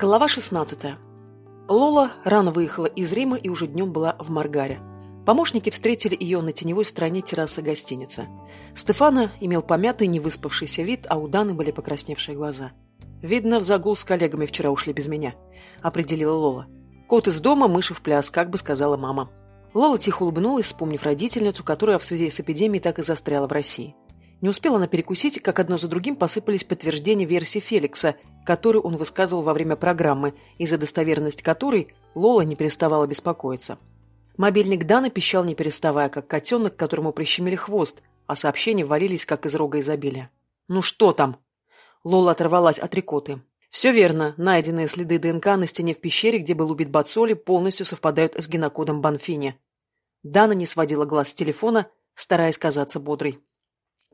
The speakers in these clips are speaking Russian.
Глава 16. Лола рано выехала из Рима и уже днем была в Маргаре. Помощники встретили ее на теневой стороне террасы гостиницы. Стефана имел помятый, невыспавшийся вид, а у Даны были покрасневшие глаза. «Видно, в загул с коллегами вчера ушли без меня», — определила Лола. «Кот из дома, мыши в пляс», как бы сказала мама. Лола тихо улыбнулась, вспомнив родительницу, которая в связи с эпидемией так и застряла в России. Не успела она перекусить, как одно за другим посыпались подтверждения версии Феликса, которую он высказывал во время программы, и за достоверность которой Лола не переставала беспокоиться. Мобильник Дана пищал не переставая, как котенок, которому прищемили хвост, а сообщения валились, как из рога изобилия. «Ну что там?» Лола оторвалась от рикоты. Все верно, найденные следы ДНК на стене в пещере, где был убит Бацоли, полностью совпадают с генокодом Банфини. Дана не сводила глаз с телефона, стараясь казаться бодрой.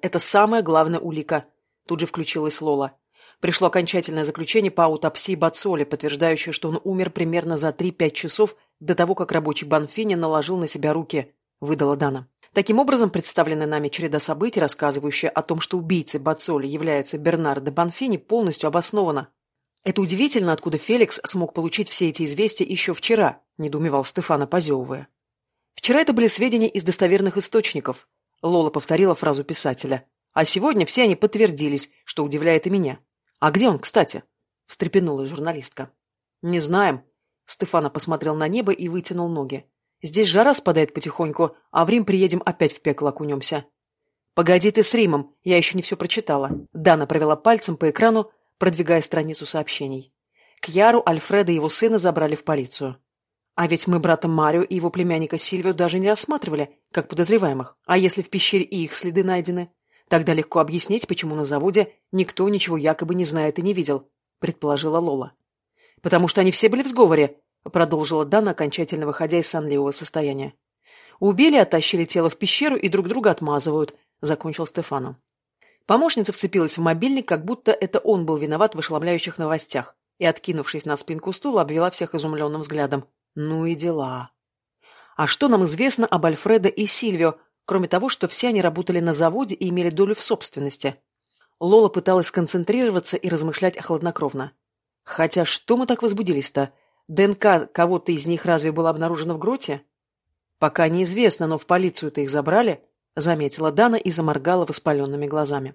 Это самая главная улика. Тут же включилась Лола. Пришло окончательное заключение по аутопсии Бацоли, подтверждающее, что он умер примерно за 3-5 часов до того, как рабочий Банфини наложил на себя руки, выдала Дана. Таким образом, представленная нами череда событий, рассказывающая о том, что убийцей Бацоли является Бернардо Банфини, полностью обоснована. Это удивительно, откуда Феликс смог получить все эти известия еще вчера, недоумевал Стефана, позевывая. Вчера это были сведения из достоверных источников, Лола повторила фразу писателя. А сегодня все они подтвердились, что удивляет и меня. А где он, кстати? Встрепенулась журналистка. Не знаем. Стефана посмотрел на небо и вытянул ноги. Здесь жара спадает потихоньку, а в Рим приедем опять в пекло окунемся. Погоди ты с Римом, я еще не все прочитала. Дана провела пальцем по экрану, продвигая страницу сообщений. Кьяру, Альфреда и его сына забрали в полицию. А ведь мы брата Марио и его племянника Сильвио даже не рассматривали, как подозреваемых. А если в пещере и их следы найдены? Тогда легко объяснить, почему на заводе никто ничего якобы не знает и не видел, предположила Лола. Потому что они все были в сговоре, продолжила Дана, окончательно выходя из сонливого состояния. Убили, оттащили тело в пещеру и друг друга отмазывают, закончил Стефану. Помощница вцепилась в мобильник, как будто это он был виноват в ошеломляющих новостях, и, откинувшись на спинку стула, обвела всех изумленным взглядом. Ну и дела. А что нам известно об Альфредо и Сильвио, кроме того, что все они работали на заводе и имели долю в собственности? Лола пыталась сконцентрироваться и размышлять хладнокровно. Хотя что мы так возбудились-то? ДНК кого-то из них разве было обнаружено в гроте? Пока неизвестно, но в полицию-то их забрали, заметила Дана и заморгала воспаленными глазами.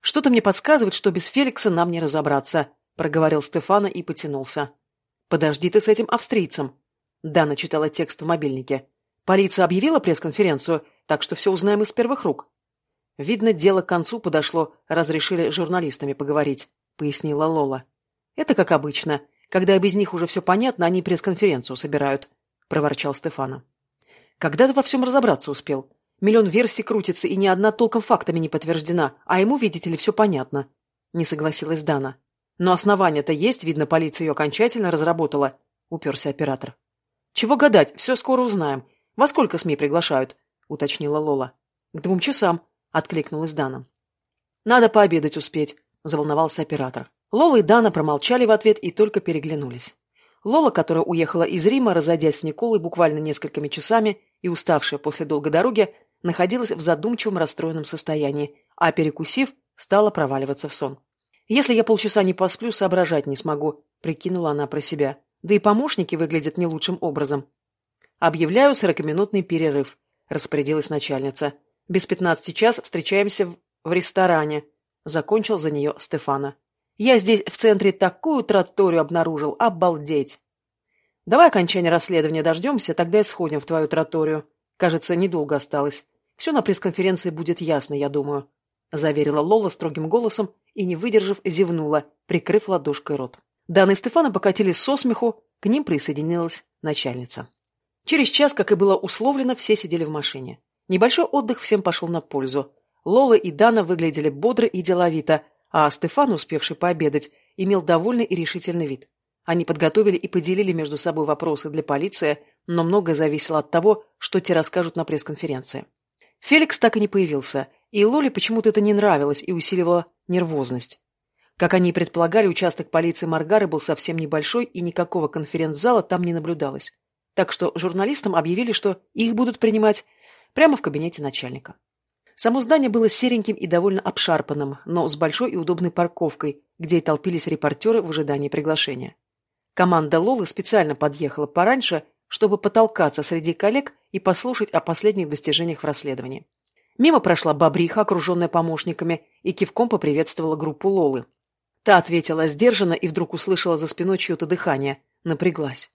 Что-то мне подсказывает, что без Феликса нам не разобраться, проговорил Стефана и потянулся. «Подожди ты с этим австрийцем!» Дана читала текст в мобильнике. «Полиция объявила пресс-конференцию, так что все узнаем из первых рук». «Видно, дело к концу подошло, разрешили журналистами поговорить», — пояснила Лола. «Это как обычно. Когда без них уже все понятно, они пресс-конференцию собирают», — проворчал Стефана. «Когда ты во всем разобраться успел? Миллион версий крутится, и ни одна толком фактами не подтверждена, а ему, видите ли, все понятно», — не согласилась Дана. Но основания-то есть, видно, полиция ее окончательно разработала, уперся оператор. Чего гадать, все скоро узнаем. Во сколько СМИ приглашают? уточнила Лола. К двум часам, откликнулась Дана. Надо пообедать успеть, заволновался оператор. Лола и Дана промолчали в ответ и только переглянулись. Лола, которая уехала из Рима, разойдясь с Николой буквально несколькими часами и уставшая после долгой дороги, находилась в задумчивом расстроенном состоянии, а, перекусив, стала проваливаться в сон. Если я полчаса не посплю, соображать не смогу, прикинула она про себя. Да и помощники выглядят не лучшим образом. Объявляю сорокаминутный перерыв, распорядилась начальница. Без пятнадцати час встречаемся в, в ресторане. Закончил за нее Стефана. Я здесь в центре такую троторию обнаружил, обалдеть. Давай окончания расследования дождемся, тогда и сходим в твою троторию. Кажется, недолго осталось. Все на пресс-конференции будет ясно, я думаю заверила Лола строгим голосом и, не выдержав, зевнула, прикрыв ладошкой рот. Дана и Стефана покатились со смеху, к ним присоединилась начальница. Через час, как и было условлено, все сидели в машине. Небольшой отдых всем пошел на пользу. Лола и Дана выглядели бодро и деловито, а Стефан, успевший пообедать, имел довольный и решительный вид. Они подготовили и поделили между собой вопросы для полиции, но многое зависело от того, что те расскажут на пресс-конференции. Феликс так и не появился, и Лоле почему-то это не нравилось и усиливало нервозность. Как они и предполагали, участок полиции Маргары был совсем небольшой, и никакого конференц-зала там не наблюдалось. Так что журналистам объявили, что их будут принимать прямо в кабинете начальника. Само здание было сереньким и довольно обшарпанным, но с большой и удобной парковкой, где и толпились репортеры в ожидании приглашения. Команда Лолы специально подъехала пораньше, чтобы потолкаться среди коллег и послушать о последних достижениях в расследовании. Мимо прошла Бобриха, окруженная помощниками, и кивком поприветствовала группу Лолы. Та ответила сдержанно и вдруг услышала за спиной чье-то дыхание. Напряглась.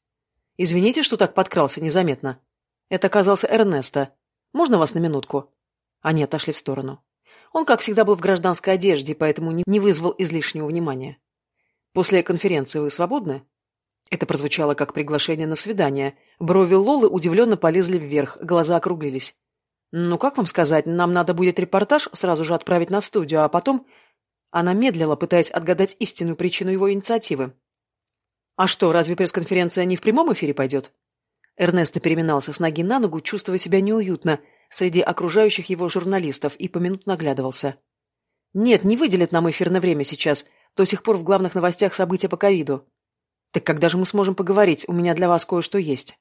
«Извините, что так подкрался незаметно. Это оказался Эрнесто. Можно вас на минутку?» Они отошли в сторону. Он, как всегда, был в гражданской одежде, поэтому не вызвал излишнего внимания. «После конференции вы свободны?» Это прозвучало как приглашение на свидание. Брови Лолы удивленно полезли вверх, глаза округлились. «Ну, как вам сказать, нам надо будет репортаж сразу же отправить на студию, а потом...» Она медлила, пытаясь отгадать истинную причину его инициативы. «А что, разве пресс-конференция не в прямом эфире пойдет?» Эрнесто переминался с ноги на ногу, чувствуя себя неуютно среди окружающих его журналистов, и поминутно наглядывался. «Нет, не выделят нам эфирное время сейчас. До сих пор в главных новостях события по ковиду. Так когда же мы сможем поговорить? У меня для вас кое-что есть».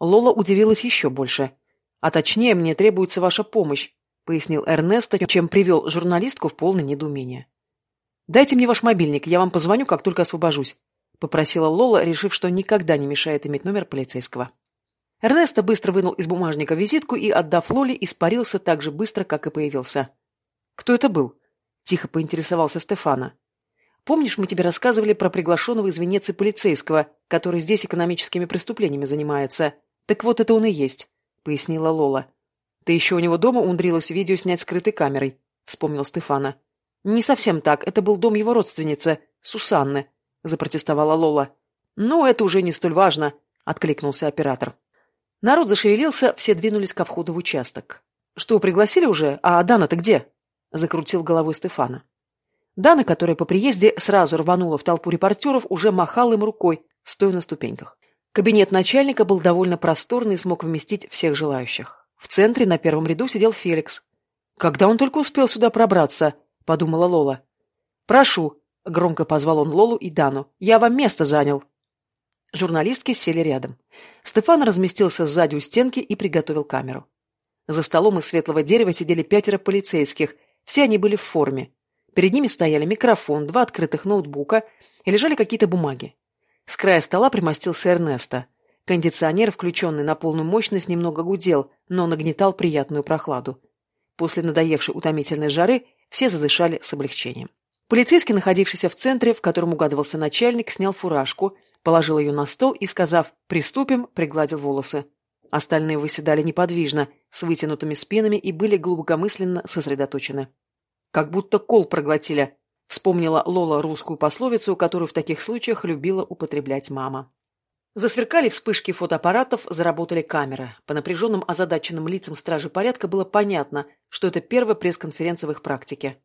Лола удивилась еще больше. «А точнее, мне требуется ваша помощь», — пояснил Эрнесто, чем привел журналистку в полное недоумение. «Дайте мне ваш мобильник, я вам позвоню, как только освобожусь», — попросила Лола, решив, что никогда не мешает иметь номер полицейского. Эрнесто быстро вынул из бумажника визитку и, отдав Лоле, испарился так же быстро, как и появился. «Кто это был?» — тихо поинтересовался Стефана. «Помнишь, мы тебе рассказывали про приглашенного из Венеции полицейского, который здесь экономическими преступлениями занимается? Так вот это он и есть», — пояснила Лола. «Ты еще у него дома умудрилась видео снять скрытой камерой», — вспомнил Стефана. «Не совсем так. Это был дом его родственницы, Сусанны», — запротестовала Лола. «Ну, это уже не столь важно», — откликнулся оператор. Народ зашевелился, все двинулись ко входу в участок. «Что, пригласили уже? А Дана-то где?» — закрутил головой Стефана. Дана, которая по приезде сразу рванула в толпу репортеров, уже махал им рукой, стоя на ступеньках. Кабинет начальника был довольно просторный и смог вместить всех желающих. В центре на первом ряду сидел Феликс. «Когда он только успел сюда пробраться?» — подумала Лола. «Прошу», — громко позвал он Лолу и Дану, — «я вам место занял». Журналистки сели рядом. Стефан разместился сзади у стенки и приготовил камеру. За столом из светлого дерева сидели пятеро полицейских, все они были в форме. Перед ними стояли микрофон, два открытых ноутбука и лежали какие-то бумаги. С края стола примостился Эрнесто. Кондиционер, включенный на полную мощность, немного гудел, но нагнетал приятную прохладу. После надоевшей утомительной жары все задышали с облегчением. Полицейский, находившийся в центре, в котором угадывался начальник, снял фуражку – положил ее на стол и, сказав «приступим», пригладил волосы. Остальные выседали неподвижно, с вытянутыми спинами и были глубокомысленно сосредоточены. «Как будто кол проглотили», — вспомнила Лола русскую пословицу, которую в таких случаях любила употреблять мама. Засверкали вспышки фотоаппаратов, заработали камеры. По напряженным озадаченным лицам стражи порядка было понятно, что это первая пресс-конференция в их практике.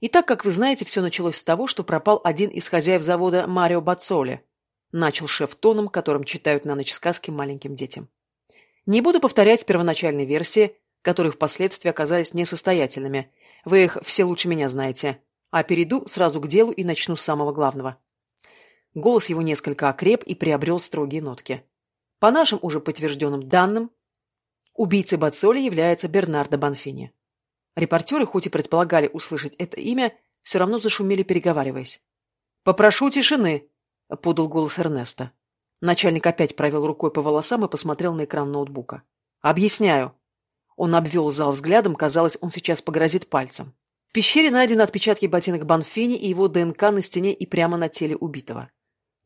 И так, как вы знаете, все началось с того, что пропал один из хозяев завода Марио Бацоли. — начал шеф тоном, которым читают на ночь сказки маленьким детям. «Не буду повторять первоначальные версии, которые впоследствии оказались несостоятельными. Вы их все лучше меня знаете. А перейду сразу к делу и начну с самого главного». Голос его несколько окреп и приобрел строгие нотки. По нашим уже подтвержденным данным, убийцей Бацоли является Бернардо Банфини. Репортеры, хоть и предполагали услышать это имя, все равно зашумели, переговариваясь. «Попрошу тишины!» — подал голос Эрнеста. Начальник опять провел рукой по волосам и посмотрел на экран ноутбука. «Объясняю». Он обвел зал взглядом, казалось, он сейчас погрозит пальцем. В пещере найдены отпечатки ботинок Банфини и его ДНК на стене и прямо на теле убитого.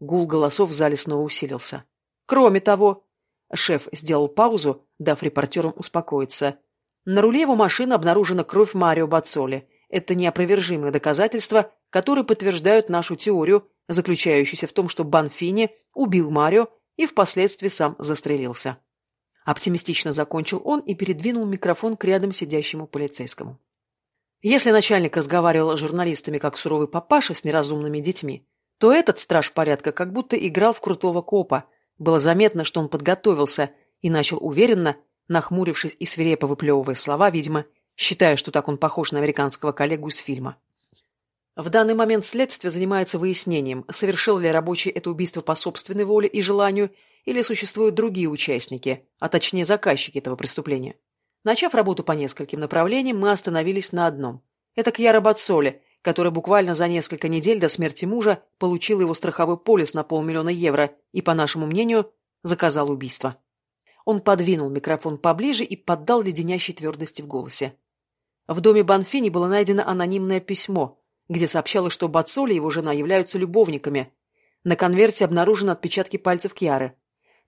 Гул голосов в зале снова усилился. Кроме того, шеф сделал паузу, дав репортерам успокоиться. На руле его машины обнаружена кровь Марио Бацоли. Это неопровержимые доказательства, которые подтверждают нашу теорию заключающийся в том, что Банфини убил Марио и впоследствии сам застрелился. Оптимистично закончил он и передвинул микрофон к рядом сидящему полицейскому. Если начальник разговаривал с журналистами как суровый папаша с неразумными детьми, то этот страж порядка как будто играл в крутого копа. Было заметно, что он подготовился и начал уверенно, нахмурившись и свирепо выплевывая слова, видимо, считая, что так он похож на американского коллегу из фильма. В данный момент следствие занимается выяснением, совершил ли рабочий это убийство по собственной воле и желанию, или существуют другие участники, а точнее заказчики этого преступления. Начав работу по нескольким направлениям, мы остановились на одном. Это Кьяра Бацоли, который буквально за несколько недель до смерти мужа получил его страховой полис на полмиллиона евро и, по нашему мнению, заказал убийство. Он подвинул микрофон поближе и поддал леденящей твердости в голосе. В доме Банфини было найдено анонимное письмо, где сообщалось, что Бацоли и его жена являются любовниками. На конверте обнаружены отпечатки пальцев Кьяры.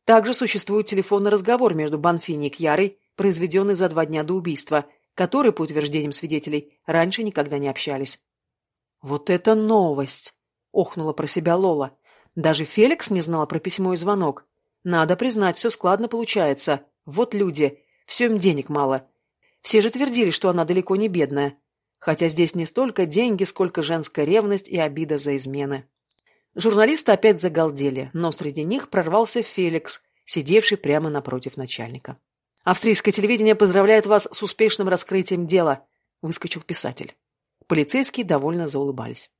Также существует телефонный разговор между Банфини и Кьярой, произведенный за два дня до убийства, которые, по утверждениям свидетелей, раньше никогда не общались. «Вот это новость!» — охнула про себя Лола. «Даже Феликс не знала про письмо и звонок. Надо признать, все складно получается. Вот люди, все им денег мало. Все же твердили, что она далеко не бедная. Хотя здесь не столько деньги, сколько женская ревность и обида за измены. Журналисты опять загалдели, но среди них прорвался Феликс, сидевший прямо напротив начальника. «Австрийское телевидение поздравляет вас с успешным раскрытием дела», — выскочил писатель. Полицейские довольно заулыбались.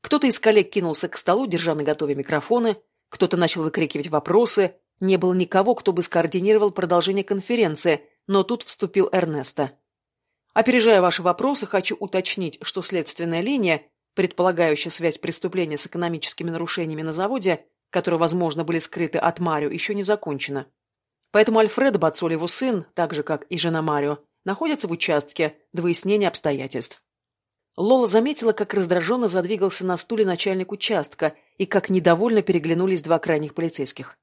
Кто-то из коллег кинулся к столу, держа наготове микрофоны, кто-то начал выкрикивать вопросы, не было никого, кто бы скоординировал продолжение конференции, но тут вступил Эрнесто. Опережая ваши вопросы, хочу уточнить, что следственная линия, предполагающая связь преступления с экономическими нарушениями на заводе, которые, возможно, были скрыты от Марио, еще не закончена. Поэтому Альфредо Бацоли, его сын, так же, как и жена Марио, находятся в участке до выяснения обстоятельств. Лола заметила, как раздраженно задвигался на стуле начальник участка и как недовольно переглянулись два крайних полицейских.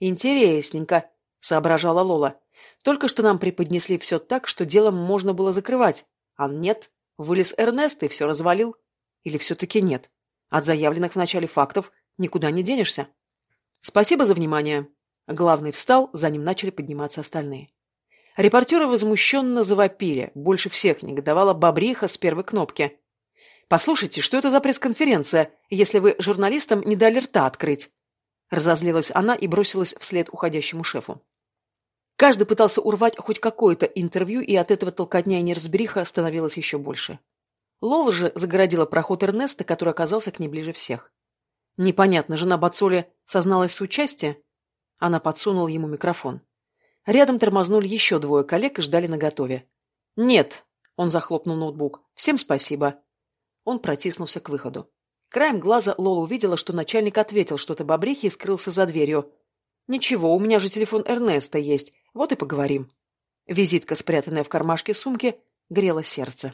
«Интересненько», — соображала Лола. «Только что нам преподнесли все так, что делом можно было закрывать. А нет, вылез Эрнест и все развалил. Или все-таки нет? От заявленных в начале фактов никуда не денешься». «Спасибо за внимание». Главный встал, за ним начали подниматься остальные. Репортеры возмущенно завопили. Больше всех негодовала бобриха с первой кнопки. «Послушайте, что это за пресс-конференция, если вы журналистам не дали рта открыть?» Разозлилась она и бросилась вслед уходящему шефу. Каждый пытался урвать хоть какое-то интервью, и от этого толкотня и неразбериха становилось еще больше. Лола же загородила проход Эрнеста, который оказался к ней ближе всех. Непонятно, жена Бацоли созналась в соучастии? Она подсунула ему микрофон. Рядом тормознули еще двое коллег и ждали наготове. «Нет», — он захлопнул ноутбук, — «всем спасибо». Он протиснулся к выходу. Краем глаза Лола увидела, что начальник ответил что-то бобрихе и скрылся за дверью. «Ничего, у меня же телефон Эрнеста есть, вот и поговорим». Визитка, спрятанная в кармашке сумки, грела сердце.